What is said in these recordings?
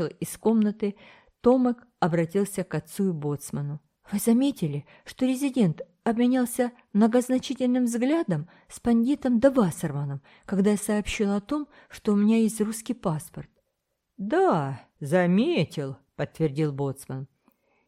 вышел из комнаты, Томек обратился к отцу и боцману. «Вы заметили, что резидент обменялся многозначительным взглядом с пандитом Давасерманом, когда я сообщил о том, что у меня есть русский паспорт?» «Да, заметил», — подтвердил боцман.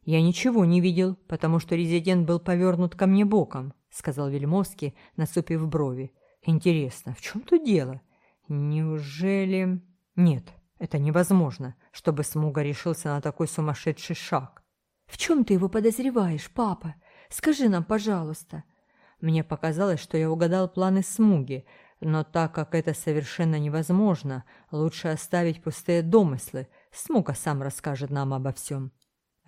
«Я ничего не видел, потому что резидент был повернут ко мне боком», — сказал Вельмовский, насупив брови. «Интересно, в чем тут дело? Неужели...» «Нет, это невозможно, чтобы Смуга решился на такой сумасшедший шаг». «В чем ты его подозреваешь, папа? Скажи нам, пожалуйста». Мне показалось, что я угадал планы Смуги, но так как это совершенно невозможно, лучше оставить пустые домыслы. Смуга сам расскажет нам обо всем.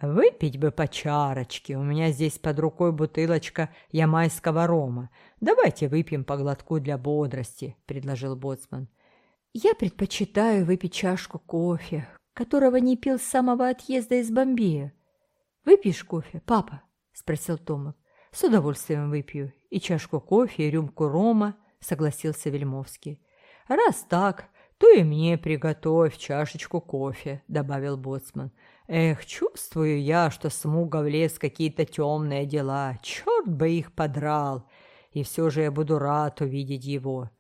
«Выпить бы по чарочке. У меня здесь под рукой бутылочка ямайского рома. Давайте выпьем по глотку для бодрости», — предложил Боцман. «Я предпочитаю выпить чашку кофе, которого не пил с самого отъезда из Бомбея. Выпьешь кофе, папа?» — спросил Томик. «С удовольствием выпью. И чашку кофе, и рюмку рома», — согласился Вельмовский. «Раз так, то и мне приготовь чашечку кофе», — добавил Боцман. Эх, чувствую я, что смуга влез какие-то темные дела. Черт бы их подрал! И все же я буду рад увидеть его.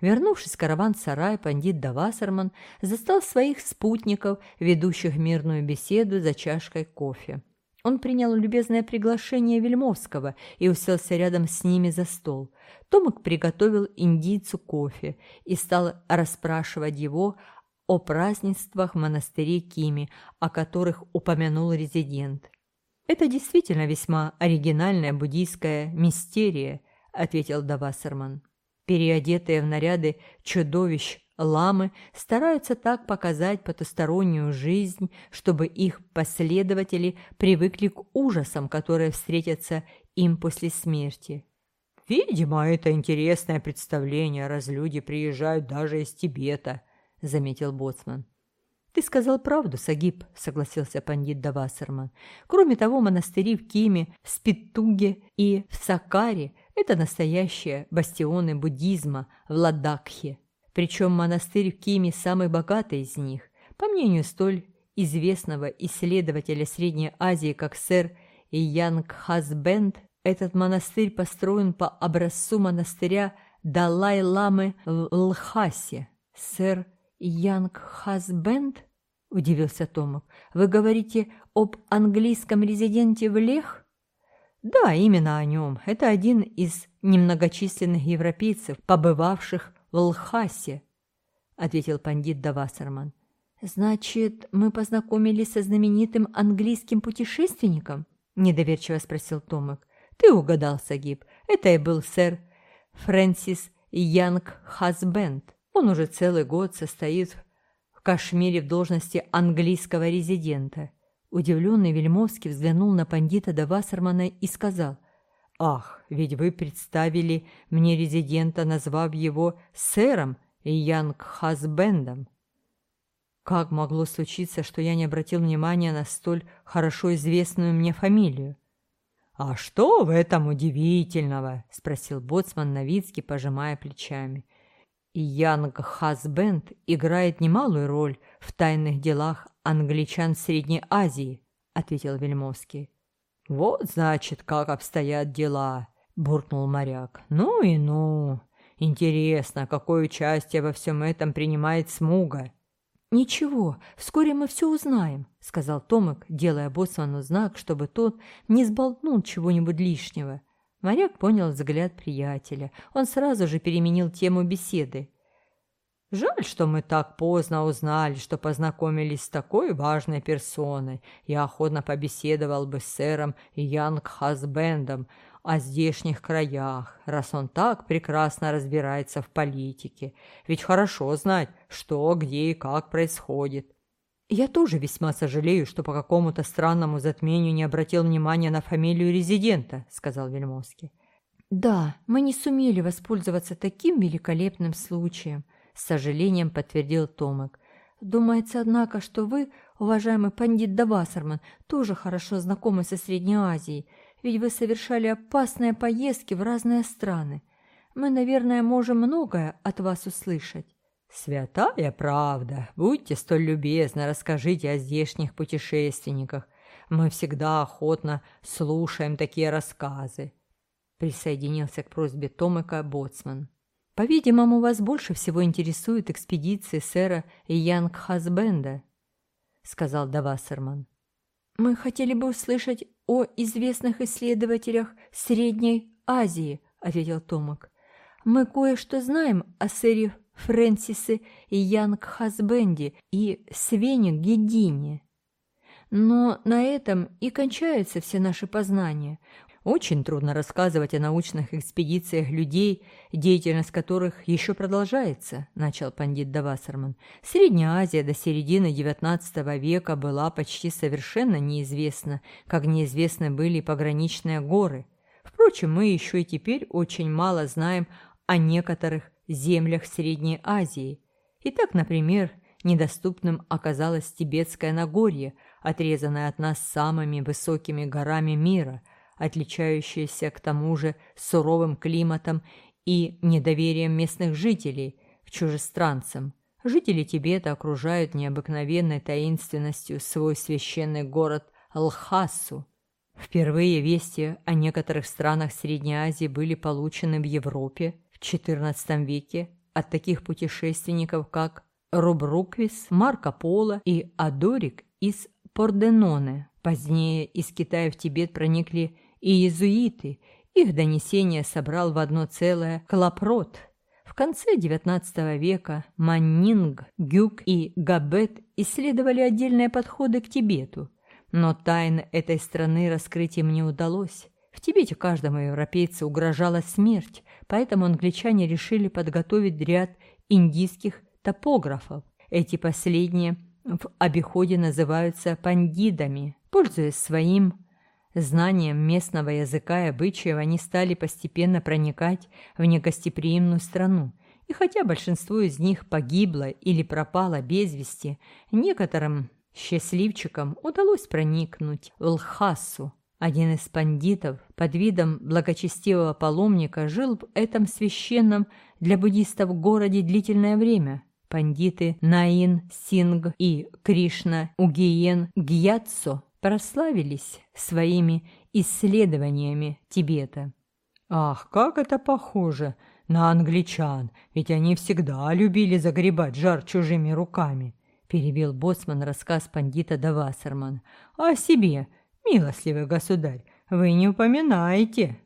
Вернувшись в караван-сарай, пандит Давасарман застал своих спутников, ведущих мирную беседу за чашкой кофе. Он принял любезное приглашение Вельмовского и уселся рядом с ними за стол. Томик приготовил индийцу кофе и стал расспрашивать его о празднествах в монастыре Кими, о которых упомянул резидент. «Это действительно весьма оригинальная буддийская мистерия», — ответил Давасерман. «Переодетые в наряды чудовищ ламы стараются так показать потустороннюю жизнь, чтобы их последователи привыкли к ужасам, которые встретятся им после смерти. Видимо, это интересное представление, раз люди приезжают даже из Тибета, — заметил Боцман. «Ты сказал правду, Сагиб», — согласился пандит Давасерман. «Кроме того, монастыри в Киме, в Спитуге и в Сакаре — это настоящие бастионы буддизма в Ладакхе. Причем монастырь в Киме самый богатый из них. По мнению столь известного исследователя Средней Азии, как сэр Янг Хасбенд, этот монастырь построен по образцу монастыря Далай-ламы в Лхасе. Сэр «Янг Хасбенд?» – удивился Томов. «Вы говорите об английском резиденте в Лех?» «Да, именно о нем. Это один из немногочисленных европейцев, побывавших в Лхасе», – ответил пандит Давасерман. «Значит, мы познакомились со знаменитым английским путешественником?» – недоверчиво спросил Томик. «Ты угадал, Сагиб. Это и был сэр Фрэнсис Янг Хасбенд». Он уже целый год состоит в Кашмире в должности английского резидента. Удивленный Вельмовский взглянул на пандита Давасармана и сказал, «Ах, ведь вы представили мне резидента, назвав его сэром Янг Хасбендом. Как могло случиться, что я не обратил внимания на столь хорошо известную мне фамилию? «А что в этом удивительного?» – спросил боцман Новицкий, пожимая плечами. И Янг Хасбенд играет немалую роль в тайных делах англичан Средней Азии, ответил Вельмовский. Вот, значит, как обстоят дела, буркнул моряк. Ну и ну. Интересно, какое участие во всем этом принимает Смуга? «Ничего, вскоре мы все узнаем», — сказал Томик, делая боцману знак, чтобы тот не сболтнул чего-нибудь лишнего. Моряк понял взгляд приятеля. Он сразу же переменил тему беседы. «Жаль, что мы так поздно узнали, что познакомились с такой важной персоной. Я охотно побеседовал бы с сэром Янг Хасбендом о здешних краях, раз он так прекрасно разбирается в политике. Ведь хорошо знать, что, где и как происходит. Я тоже весьма сожалею, что по какому-то странному затмению не обратил внимания на фамилию резидента, сказал Вельмовский. Да, мы не сумели воспользоваться таким великолепным случаем, с сожалением подтвердил Томик. Думается, однако, что вы, уважаемый пандит Давасарман, тоже хорошо знакомы со Средней Азией, ведь вы совершали опасные поездки в разные страны. Мы, наверное, можем многое от вас услышать. «Святая правда! Будьте столь любезны, расскажите о здешних путешественниках. Мы всегда охотно слушаем такие рассказы», — присоединился к просьбе Томыка Боцман. «По-видимому, вас больше всего интересуют экспедиции сэра Янг Хасбенда», — сказал Давассерман. «Мы хотели бы услышать о известных исследователях Средней Азии», — ответил Томак. «Мы кое-что знаем о сэре Фрэнсисе Янг Хасбенде и Свене Гедине. Но на этом и кончаются все наши познания. Очень трудно рассказывать о научных экспедициях людей, деятельность которых еще продолжается, начал пандит Давасарман. Средняя Азия до середины XIX века была почти совершенно неизвестна, как неизвестны были пограничные горы. Впрочем, мы еще и теперь очень мало знаем о некоторых землях Средней Азии. И так, например, недоступным оказалось Тибетское Нагорье, отрезанное от нас самыми высокими горами мира, отличающееся к тому же суровым климатом и недоверием местных жителей к чужестранцам. Жители Тибета окружают необыкновенной таинственностью свой священный город Лхасу. Впервые вести о некоторых странах Средней Азии были получены в Европе XIV веке от таких путешественников, как Рубруквис, Марко Поло и Адорик из Порденоне. Позднее из Китая в Тибет проникли и иезуиты. Их донесение собрал в одно целое Клапрот. В конце XIX века Маннинг, Гюк и Габет исследовали отдельные подходы к Тибету, но тайн этой страны раскрыть им не удалось. В Тибете каждому европейцу угрожала смерть, поэтому англичане решили подготовить ряд индийских топографов. Эти последние в обиходе называются пандидами. Пользуясь своим знанием местного языка и обычаев, они стали постепенно проникать в негостеприимную страну. И хотя большинство из них погибло или пропало без вести, некоторым счастливчикам удалось проникнуть в Лхасу, один из пандитов под видом благочестивого паломника жил в этом священном для буддистов городе длительное время. Пандиты Наин Синг и Кришна Угиен Гьяцо прославились своими исследованиями Тибета. «Ах, как это похоже на англичан, ведь они всегда любили загребать жар чужими руками», перебил боцман рассказ пандита Давасерман. «А «О себе «Милостливый государь, вы не упоминаете!»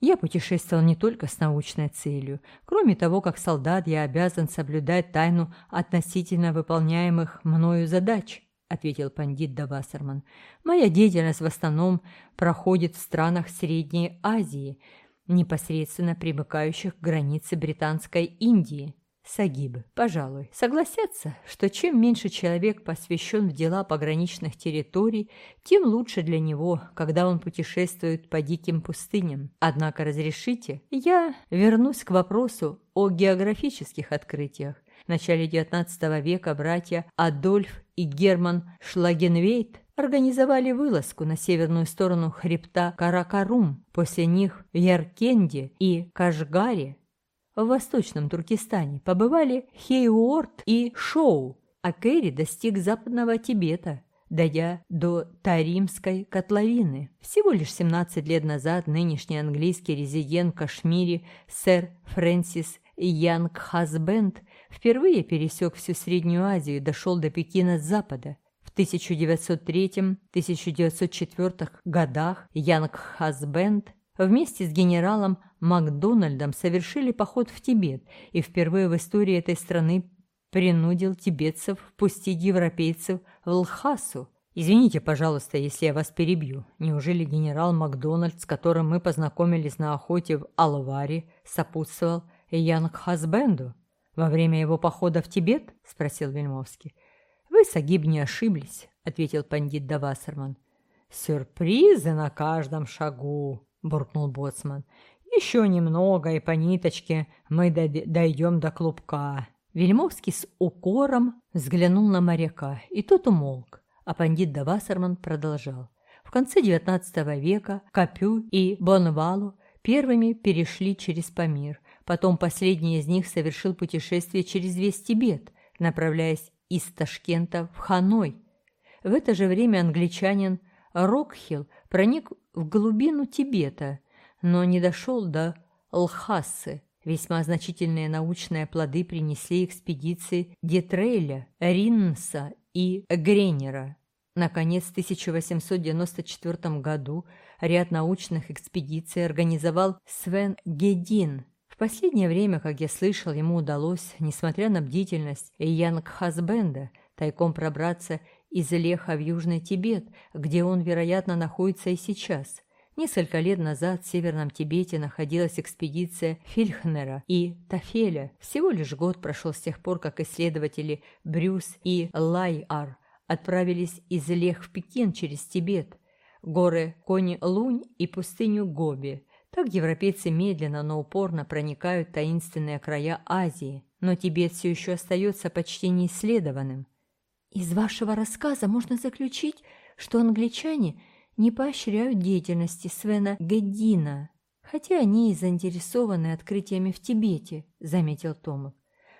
Я путешествовал не только с научной целью. Кроме того, как солдат, я обязан соблюдать тайну относительно выполняемых мною задач, ответил пандит Давасерман. Моя деятельность в основном проходит в странах Средней Азии, непосредственно примыкающих к границе Британской Индии. Сагибы, пожалуй, согласятся, что чем меньше человек посвящен в дела пограничных территорий, тем лучше для него, когда он путешествует по диким пустыням. Однако разрешите, я вернусь к вопросу о географических открытиях. В начале XIX века братья Адольф и Герман Шлагенвейт организовали вылазку на северную сторону хребта Каракарум. После них в Яркенде и Кашгаре в Восточном Туркестане побывали Хейуорт и Шоу, а Керри достиг Западного Тибета, дойдя до Таримской котловины. Всего лишь 17 лет назад нынешний английский резидент в Кашмире сэр Фрэнсис Янг Хасбенд впервые пересек всю Среднюю Азию и дошел до Пекина с запада. В 1903-1904 годах Янг Хасбенд вместе с генералом Макдональдом совершили поход в Тибет и впервые в истории этой страны принудил тибетцев впустить европейцев в Лхасу. Извините, пожалуйста, если я вас перебью. Неужели генерал Макдональд, с которым мы познакомились на охоте в Алваре, сопутствовал Янг Хасбенду во время его похода в Тибет? спросил Вельмовский. Вы, Сагиб, не ошиблись, ответил пандит Давасерман. Сюрпризы на каждом шагу, буркнул боцман. Еще немного, и по ниточке мы дойдем до клубка. Вельмовский с укором взглянул на моряка, и тот умолк, а пандит Давасерман продолжал. В конце XIX века Капю и Бонвалу первыми перешли через Памир. Потом последний из них совершил путешествие через весь Тибет, направляясь из Ташкента в Ханой. В это же время англичанин Рокхилл проник в глубину Тибета, но не дошел до Лхасы. Весьма значительные научные плоды принесли экспедиции Детрейля, Риннса и Гренера. Наконец, в 1894 году ряд научных экспедиций организовал Свен Гедин. В последнее время, как я слышал, ему удалось, несмотря на бдительность Янг Хасбенда, тайком пробраться из Леха в Южный Тибет, где он, вероятно, находится и сейчас. Несколько лет назад в Северном Тибете находилась экспедиция Фильхнера и Тафеля. Всего лишь год прошел с тех пор, как исследователи Брюс и Лайар отправились из Лех в Пекин через Тибет, горы Кони-Лунь и пустыню Гоби. Так европейцы медленно, но упорно проникают в таинственные края Азии, но Тибет все еще остается почти неисследованным. Из вашего рассказа можно заключить, что англичане не поощряют деятельности Свена Геддина, хотя они и заинтересованы открытиями в Тибете, заметил Томов.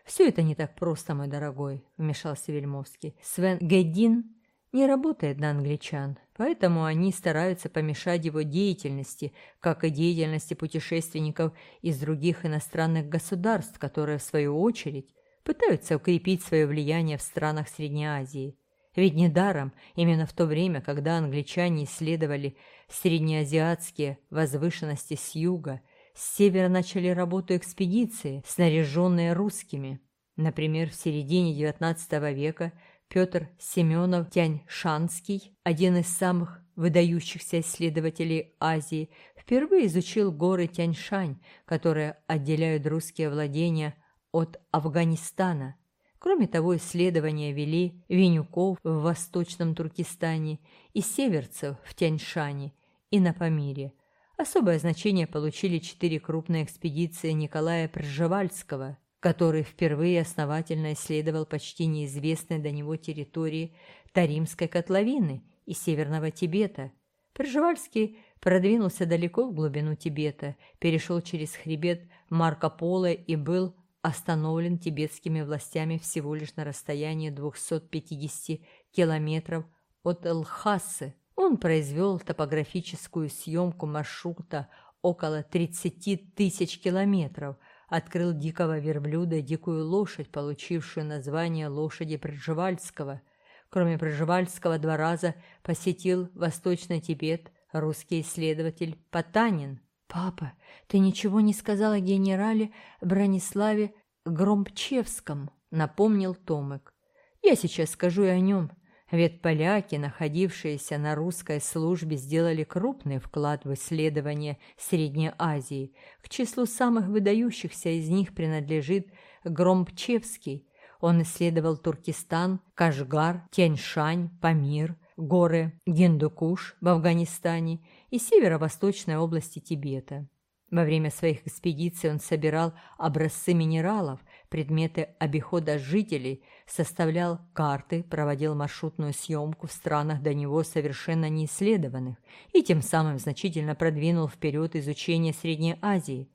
«Все это не так просто, мой дорогой», — вмешался Вельмовский. «Свен Геддин не работает на англичан, поэтому они стараются помешать его деятельности, как и деятельности путешественников из других иностранных государств, которые, в свою очередь, пытаются укрепить свое влияние в странах Средней Азии. Ведь недаром, именно в то время, когда англичане исследовали среднеазиатские возвышенности с юга, с севера начали работу экспедиции, снаряженные русскими. Например, в середине XIX века Петр Семенов Тянь-Шанский, один из самых выдающихся исследователей Азии, впервые изучил горы Тяньшань, которые отделяют русские владения от Афганистана. Кроме того, исследования вели Винюков в Восточном Туркестане и Северцев в Тяньшане и на Памире. Особое значение получили четыре крупные экспедиции Николая Пржевальского, который впервые основательно исследовал почти неизвестные до него территории Таримской котловины и Северного Тибета. Пржевальский продвинулся далеко в глубину Тибета, перешел через хребет Марко Поло и был остановлен тибетскими властями всего лишь на расстоянии 250 километров от Лхасы. Он произвел топографическую съемку маршрута около 30 тысяч километров, открыл дикого верблюда дикую лошадь, получившую название лошади Пржевальского. Кроме Пржевальского два раза посетил Восточный Тибет русский исследователь Потанин. «Папа, ты ничего не сказал о генерале Брониславе Громчевском», — напомнил Томик. «Я сейчас скажу и о нем. Ведь поляки, находившиеся на русской службе, сделали крупный вклад в исследование Средней Азии. К числу самых выдающихся из них принадлежит Громчевский. Он исследовал Туркестан, Кашгар, Тяньшань, Памир, горы Гиндукуш в Афганистане и северо-восточной области Тибета. Во время своих экспедиций он собирал образцы минералов, предметы обихода жителей, составлял карты, проводил маршрутную съемку в странах до него совершенно неисследованных и тем самым значительно продвинул вперед изучение Средней Азии.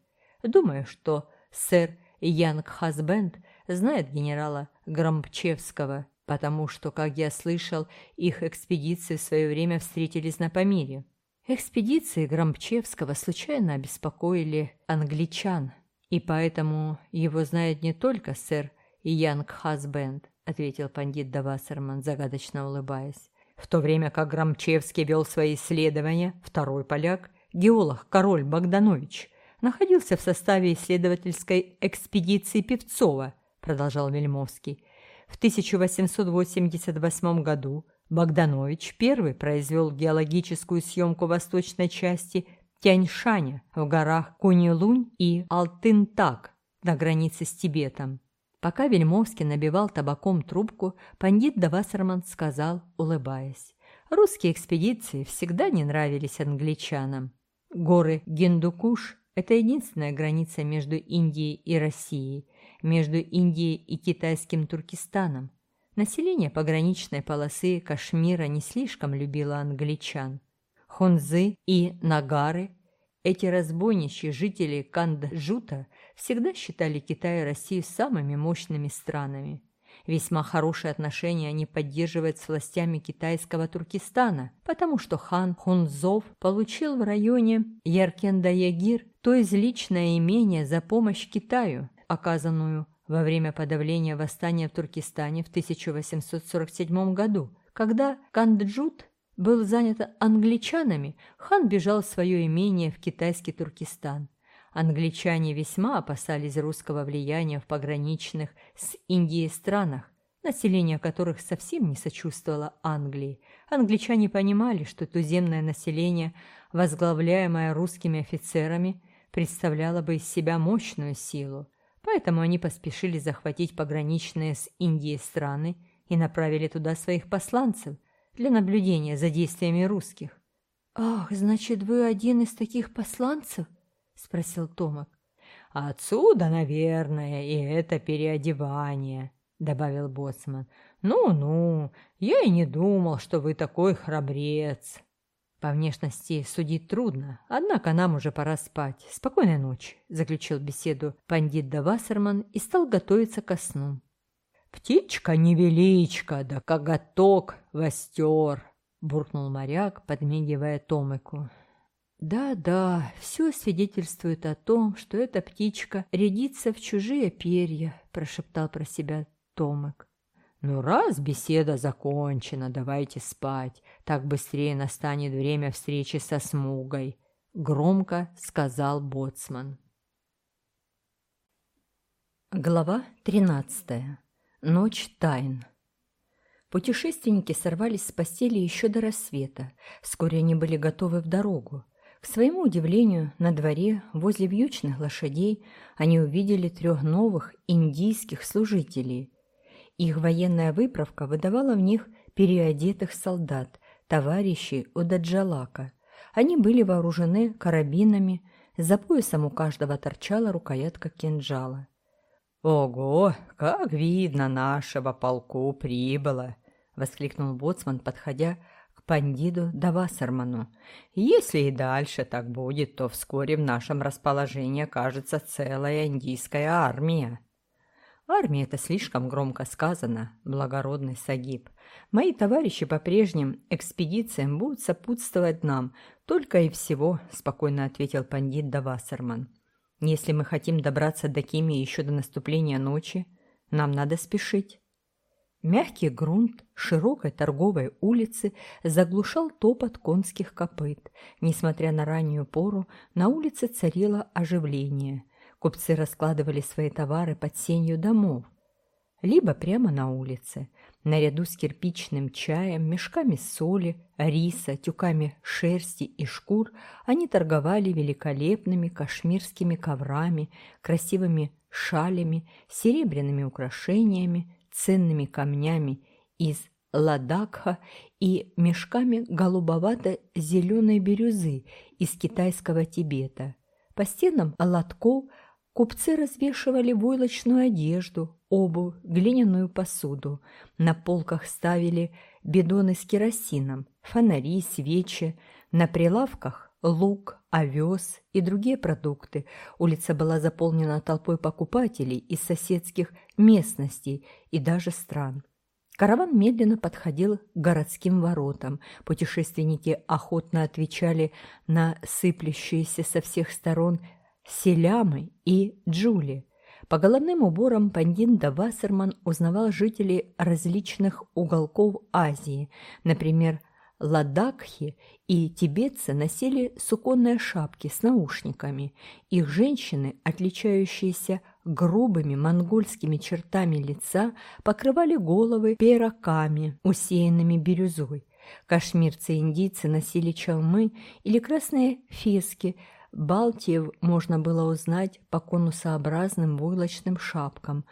Думаю, что сэр Янг Хасбенд знает генерала Громчевского, потому что, как я слышал, их экспедиции в свое время встретились на Памире. Экспедиции Громчевского случайно обеспокоили англичан, и поэтому его знает не только сэр Янг Хасбенд, ответил пандит Давасерман, загадочно улыбаясь. В то время как Громчевский вел свои исследования, второй поляк, геолог Король Богданович, находился в составе исследовательской экспедиции Певцова, продолжал Вельмовский. В 1888 году Богданович первый произвел геологическую съемку восточной части Тяньшаня в горах Кунилунь и Алтынтак на границе с Тибетом. Пока Вельмовский набивал табаком трубку, пандит Давасарман сказал, улыбаясь, «Русские экспедиции всегда не нравились англичанам. Горы Гиндукуш – это единственная граница между Индией и Россией, между Индией и китайским Туркестаном. Население пограничной полосы Кашмира не слишком любило англичан. Хунзы и Нагары Эти разбойничьи жители Канджута всегда считали Китай и Россию самыми мощными странами. Весьма хорошие отношения они поддерживают с властями китайского Туркестана, потому что хан Хунзов получил в районе Яркенда-Ягир то есть личное имение за помощь Китаю, оказанную во время подавления восстания в Туркестане в 1847 году, когда Канджут был занят англичанами, хан бежал в свое имение в китайский Туркестан. Англичане весьма опасались русского влияния в пограничных с Индией странах, население которых совсем не сочувствовало Англии. Англичане понимали, что туземное население, возглавляемое русскими офицерами, представляло бы из себя мощную силу, поэтому они поспешили захватить пограничные с Индией страны и направили туда своих посланцев для наблюдения за действиями русских. «Ах, значит, вы один из таких посланцев?» — спросил Томак. «Отсюда, наверное, и это переодевание», — добавил Боцман. «Ну-ну, я и не думал, что вы такой храбрец». «По внешности судить трудно, однако нам уже пора спать. Спокойной ночи», — заключил беседу пандит Давасерман и стал готовиться ко сну. «Птичка невеличка, да коготок востер», — буркнул моряк, подмигивая Томыку. «Да-да, все свидетельствует о том, что эта птичка рядится в чужие перья», – прошептал про себя Томик. «Ну, раз беседа закончена, давайте спать. Так быстрее настанет время встречи со Смугой», – громко сказал Боцман. Глава тринадцатая. Ночь тайн. Путешественники сорвались с постели еще до рассвета. Вскоре они были готовы в дорогу. К своему удивлению, на дворе, возле вьючных лошадей, они увидели трех новых индийских служителей. Их военная выправка выдавала в них переодетых солдат, товарищей Удаджалака. Они были вооружены карабинами, за поясом у каждого торчала рукоятка кинжала. «Ого, как видно, нашего полку прибыло!» — воскликнул боцман, подходя Пандиду Давасарману. Если и дальше так будет, то вскоре в нашем расположении окажется целая индийская армия. Армия – это слишком громко сказано, благородный Сагиб. Мои товарищи по прежним экспедициям будут сопутствовать нам, только и всего, спокойно ответил пандит Давасарман. Если мы хотим добраться до Кими еще до наступления ночи, нам надо спешить. Мягкий грунт широкой торговой улицы заглушал топот конских копыт. Несмотря на раннюю пору, на улице царило оживление. Купцы раскладывали свои товары под сенью домов, либо прямо на улице. Наряду с кирпичным чаем, мешками соли, риса, тюками шерсти и шкур они торговали великолепными кашмирскими коврами, красивыми шалями, серебряными украшениями, ценными камнями из Ладакха и мешками голубовато-зеленой бирюзы из китайского Тибета. По стенам лотков купцы развешивали войлочную одежду, обувь, глиняную посуду. На полках ставили бидоны с керосином, фонари, свечи. На прилавках лук, овес и другие продукты. Улица была заполнена толпой покупателей из соседских местностей и даже стран. Караван медленно подходил к городским воротам. Путешественники охотно отвечали на сыплющиеся со всех сторон селямы и джули. По головным уборам пандин Давасерман узнавал жителей различных уголков Азии, например, Ладакхи и тибетцы носили суконные шапки с наушниками. Их женщины, отличающиеся грубыми монгольскими чертами лица, покрывали головы пераками, усеянными бирюзой. Кашмирцы и индийцы носили чалмы или красные фески. Балтиев можно было узнать по конусообразным войлочным шапкам,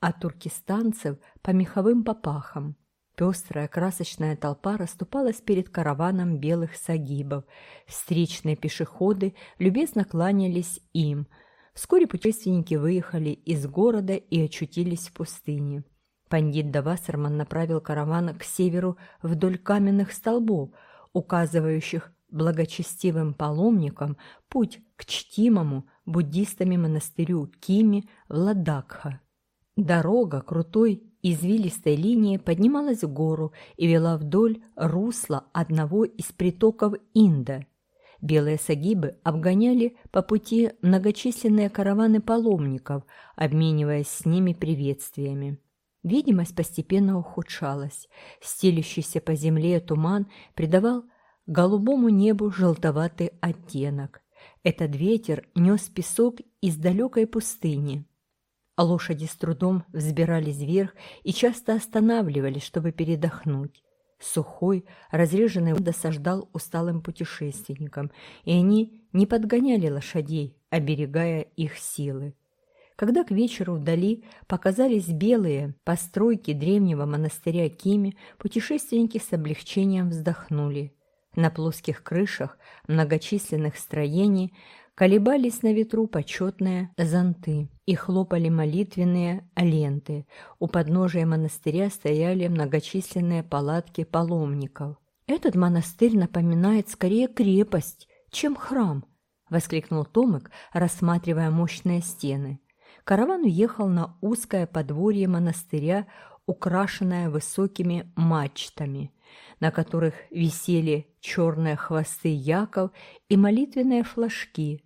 а туркестанцев – по меховым попахам. Пестрая красочная толпа расступалась перед караваном белых сагибов. Встречные пешеходы любезно кланялись им. Вскоре путешественники выехали из города и очутились в пустыне. Пандит Давасарман направил караван к северу вдоль каменных столбов, указывающих благочестивым паломникам путь к чтимому буддистами монастырю Кими в Ладакха. Дорога крутой извилистой линией поднималась в гору и вела вдоль русла одного из притоков Инда. Белые сагибы обгоняли по пути многочисленные караваны паломников, обмениваясь с ними приветствиями. Видимость постепенно ухудшалась. Стелющийся по земле туман придавал голубому небу желтоватый оттенок. Этот ветер нес песок из далекой пустыни. Лошади с трудом взбирались вверх и часто останавливались, чтобы передохнуть. Сухой, разреженный досаждал усталым путешественникам, и они не подгоняли лошадей, оберегая их силы. Когда к вечеру вдали показались белые постройки древнего монастыря Кими, путешественники с облегчением вздохнули. На плоских крышах многочисленных строений колебались на ветру почетные зонты и хлопали молитвенные ленты. У подножия монастыря стояли многочисленные палатки паломников. «Этот монастырь напоминает скорее крепость, чем храм», — воскликнул Томик, рассматривая мощные стены. Караван уехал на узкое подворье монастыря, украшенное высокими мачтами, на которых висели черные хвосты яков и молитвенные флажки.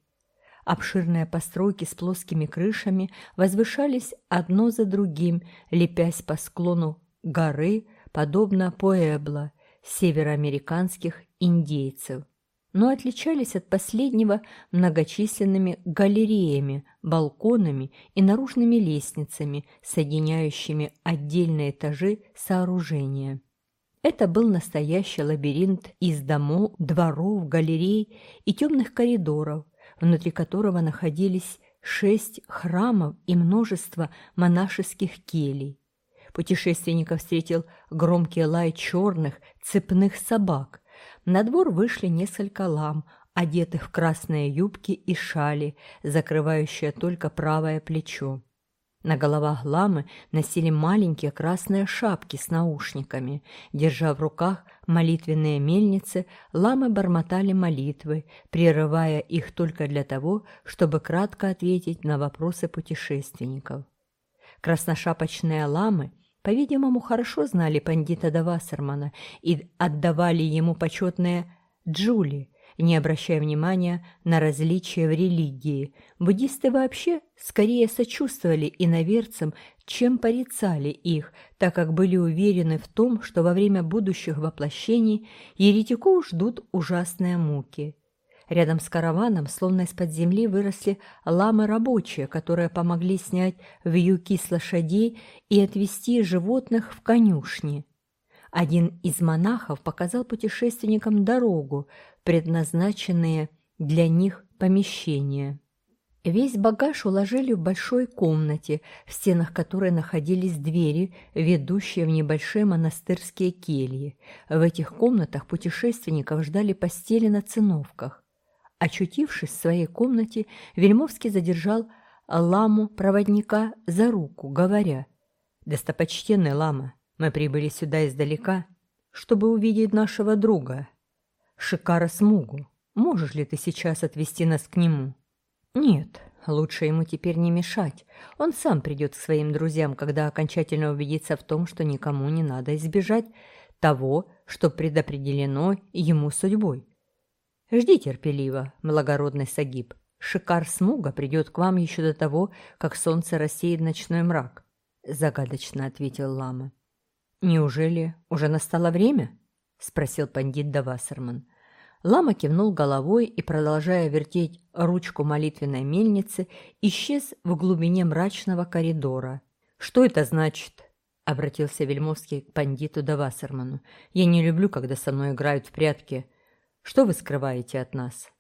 Обширные постройки с плоскими крышами возвышались одно за другим, лепясь по склону горы, подобно Пуэбло, североамериканских индейцев но отличались от последнего многочисленными галереями, балконами и наружными лестницами, соединяющими отдельные этажи сооружения. Это был настоящий лабиринт из домов, дворов, галерей и темных коридоров, внутри которого находились шесть храмов и множество монашеских келей. Путешественников встретил громкий лай черных цепных собак, на двор вышли несколько лам, одетых в красные юбки и шали, закрывающие только правое плечо. На головах ламы носили маленькие красные шапки с наушниками. Держа в руках молитвенные мельницы, ламы бормотали молитвы, прерывая их только для того, чтобы кратко ответить на вопросы путешественников. Красношапочные ламы по-видимому, хорошо знали пандита Давасармана и отдавали ему почетное «джули», не обращая внимания на различия в религии. Буддисты вообще скорее сочувствовали иноверцам, чем порицали их, так как были уверены в том, что во время будущих воплощений еретиков ждут ужасные муки. Рядом с караваном, словно из-под земли, выросли ламы рабочие, которые помогли снять вьюки с лошадей и отвезти животных в конюшни. Один из монахов показал путешественникам дорогу, предназначенные для них помещения. Весь багаж уложили в большой комнате, в стенах которой находились двери, ведущие в небольшие монастырские кельи. В этих комнатах путешественников ждали постели на циновках. Очутившись в своей комнате, Вельмовский задержал ламу-проводника за руку, говоря, «Достопочтенный лама, мы прибыли сюда издалека, чтобы увидеть нашего друга, Шикара Смугу. Можешь ли ты сейчас отвезти нас к нему?» «Нет, лучше ему теперь не мешать. Он сам придет к своим друзьям, когда окончательно убедится в том, что никому не надо избежать того, что предопределено ему судьбой. Жди терпеливо, благородный Сагиб. Шикар Смуга придет к вам еще до того, как солнце рассеет ночной мрак», — загадочно ответил лама. «Неужели уже настало время?» — спросил пандит Давасарман. Лама кивнул головой и, продолжая вертеть ручку молитвенной мельницы, исчез в глубине мрачного коридора. «Что это значит?» — обратился Вельмовский к пандиту Давасарману. «Я не люблю, когда со мной играют в прятки. Что вы скрываете от нас?»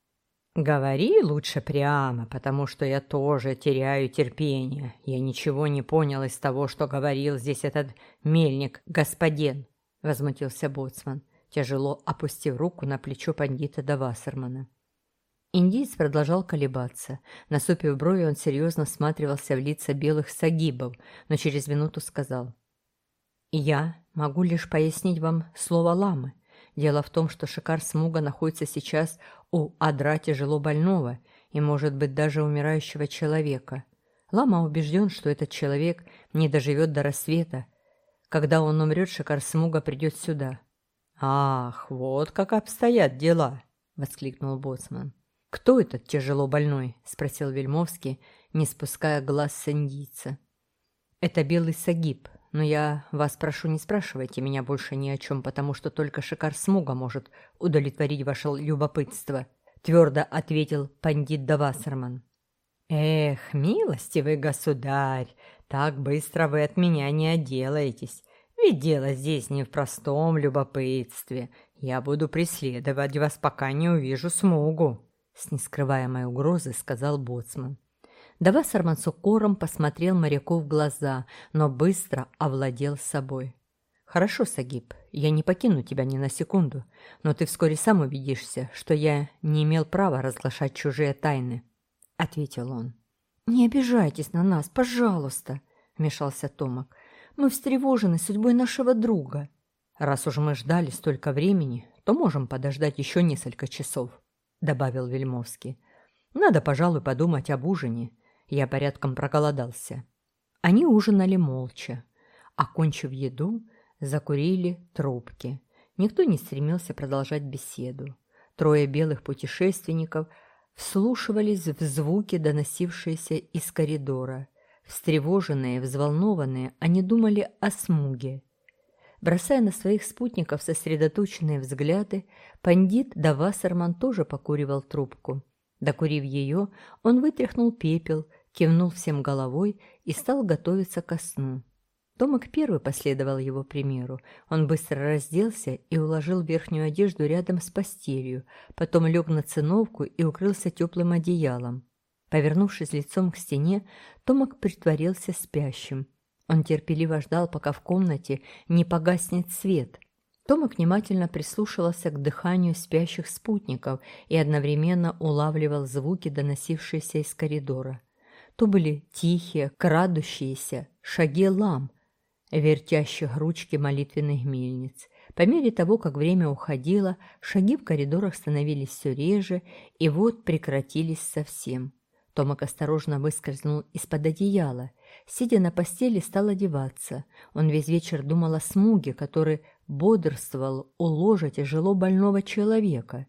«Говори лучше прямо, потому что я тоже теряю терпение. Я ничего не понял из того, что говорил здесь этот мельник, господин», — возмутился боцман, тяжело опустив руку на плечо пандита Давасермана. Индиец продолжал колебаться. Насупив брови, он серьезно всматривался в лица белых сагибов, но через минуту сказал. «Я могу лишь пояснить вам слово ламы. Дело в том, что Шикар Смуга находится сейчас у адра тяжело больного и, может быть, даже умирающего человека. Лама убежден, что этот человек не доживет до рассвета. Когда он умрет, Шикар Смуга придет сюда. «Ах, вот как обстоят дела!» — воскликнул Боцман. «Кто этот тяжело больной?» — спросил Вельмовский, не спуская глаз с индийца. «Это белый сагиб, но я вас прошу, не спрашивайте меня больше ни о чем, потому что только Шикар Смуга может удовлетворить ваше любопытство», — твердо ответил пандит Давасарман. «Эх, милостивый государь, так быстро вы от меня не отделаетесь. Ведь дело здесь не в простом любопытстве. Я буду преследовать вас, пока не увижу смугу», — с нескрываемой угрозой сказал боцман. Давасарман с укором посмотрел моряку в глаза, но быстро овладел собой. «Хорошо, Сагиб, я не покину тебя ни на секунду, но ты вскоре сам убедишься, что я не имел права разглашать чужие тайны», — ответил он. «Не обижайтесь на нас, пожалуйста», — вмешался Томак. «Мы встревожены судьбой нашего друга. Раз уж мы ждали столько времени, то можем подождать еще несколько часов», — добавил Вельмовский. «Надо, пожалуй, подумать об ужине. Я порядком проголодался». Они ужинали молча. Окончив еду, закурили трубки. Никто не стремился продолжать беседу. Трое белых путешественников — вслушивались в звуки, доносившиеся из коридора. Встревоженные, взволнованные, они думали о смуге. Бросая на своих спутников сосредоточенные взгляды, пандит Давасарман тоже покуривал трубку. Докурив ее, он вытряхнул пепел, кивнул всем головой и стал готовиться ко сну. Томик первый последовал его примеру. Он быстро разделся и уложил верхнюю одежду рядом с постелью, потом лег на циновку и укрылся теплым одеялом. Повернувшись лицом к стене, Томик притворился спящим. Он терпеливо ждал, пока в комнате не погаснет свет. Томик внимательно прислушивался к дыханию спящих спутников и одновременно улавливал звуки, доносившиеся из коридора. То были тихие, крадущиеся шаги лам – вертящих ручки молитвенных мельниц. По мере того, как время уходило, шаги в коридорах становились все реже, и вот прекратились совсем. Томак осторожно выскользнул из-под одеяла. Сидя на постели, стал одеваться. Он весь вечер думал о смуге, который бодрствовал у ложа тяжело больного человека.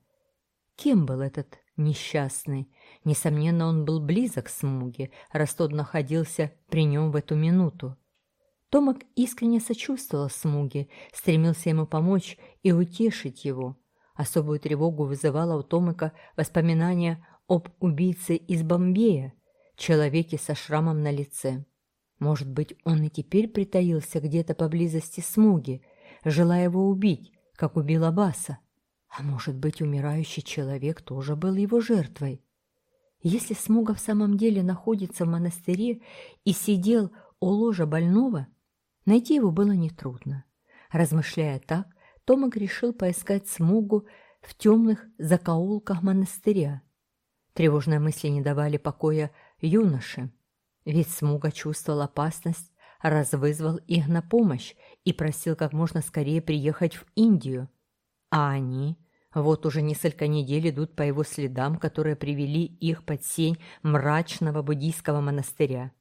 Кем был этот несчастный? Несомненно, он был близок к смуге, раз тот находился при нем в эту минуту. Томак искренне сочувствовал Смуге, стремился ему помочь и утешить его. Особую тревогу вызывало у Томака воспоминание об убийце из Бомбея, человеке со шрамом на лице. Может быть, он и теперь притаился где-то поблизости Смуги, желая его убить, как убил Аббаса. А может быть, умирающий человек тоже был его жертвой? Если Смуга в самом деле находится в монастыре и сидел у ложа больного, Найти его было нетрудно. Размышляя так, Томак решил поискать смугу в темных закоулках монастыря. Тревожные мысли не давали покоя юноше, ведь смуга чувствовал опасность, раз вызвал их на помощь и просил как можно скорее приехать в Индию. А они вот уже несколько недель идут по его следам, которые привели их под сень мрачного буддийского монастыря.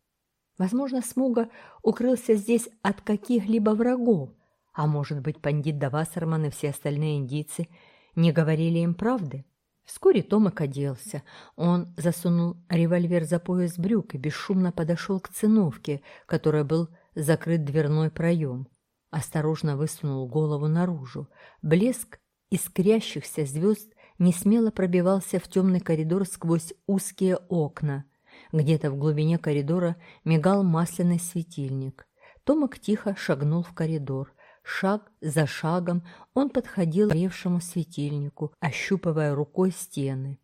Возможно, Смуга укрылся здесь от каких-либо врагов, а может быть, пандит Давасарман и все остальные индийцы не говорили им правды. Вскоре Томак оделся. Он засунул револьвер за пояс брюк и бесшумно подошел к циновке, которой был закрыт дверной проем. Осторожно высунул голову наружу. Блеск искрящихся звезд несмело пробивался в темный коридор сквозь узкие окна. Где-то в глубине коридора мигал масляный светильник. Томак тихо шагнул в коридор. Шаг за шагом он подходил к горевшему светильнику, ощупывая рукой стены.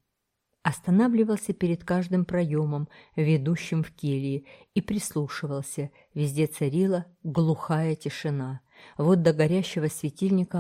Останавливался перед каждым проемом, ведущим в кельи, и прислушивался. Везде царила глухая тишина. Вот до горящего светильника